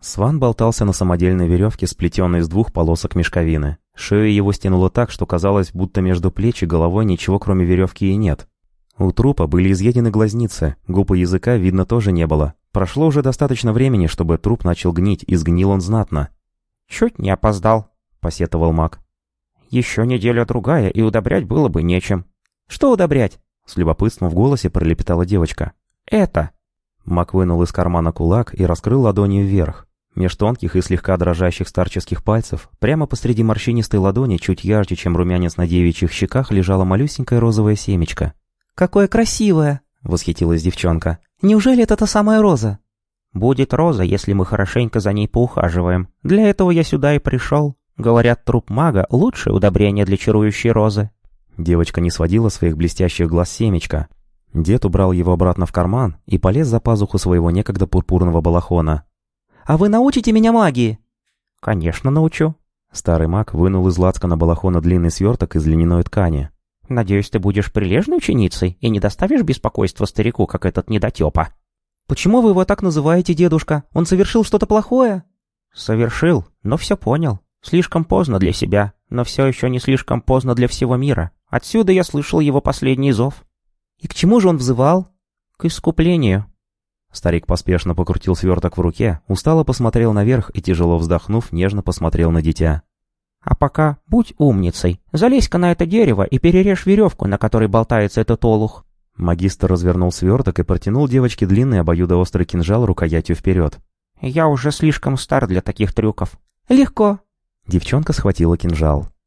Сван болтался на самодельной веревке, сплетенной из двух полосок мешковины. Шею его стянуло так, что казалось, будто между плеч и головой ничего кроме веревки и нет. У трупа были изъедены глазницы, губ и языка видно тоже не было. Прошло уже достаточно времени, чтобы труп начал гнить, и сгнил он знатно. «Чуть не опоздал», — посетовал маг. «Еще неделя-другая, и удобрять было бы нечем». «Что удобрять?» — с любопытством в голосе пролепетала девочка. «Это». Мак вынул из кармана кулак и раскрыл ладони вверх. Меж тонких и слегка дрожащих старческих пальцев, прямо посреди морщинистой ладони, чуть ярче, чем румянец на девичьих щеках, лежала малюсенькое розовое семечко. «Какое красивое!» — восхитилась девчонка. «Неужели это та самая роза?» «Будет роза, если мы хорошенько за ней поухаживаем. Для этого я сюда и пришел. Говорят, труп мага — лучшее удобрение для чарующей розы». Девочка не сводила своих блестящих глаз семечка. Дед убрал его обратно в карман и полез за пазуху своего некогда пурпурного балахона. «А вы научите меня магии?» «Конечно научу». Старый маг вынул из лацкана балахона длинный сверток из льняной ткани. «Надеюсь, ты будешь прилежной ученицей и не доставишь беспокойства старику, как этот недотепа». «Почему вы его так называете, дедушка? Он совершил что-то плохое?» «Совершил, но все понял. Слишком поздно для себя, но все еще не слишком поздно для всего мира. Отсюда я слышал его последний зов». «И к чему же он взывал?» «К искуплению». Старик поспешно покрутил сверток в руке, устало посмотрел наверх и, тяжело вздохнув, нежно посмотрел на дитя. «А пока будь умницей, залезь-ка на это дерево и перережь веревку, на которой болтается этот олух». Магистр развернул сверток и протянул девочке длинный обоюдоострый кинжал рукоятью вперед. «Я уже слишком стар для таких трюков». «Легко». Девчонка схватила кинжал.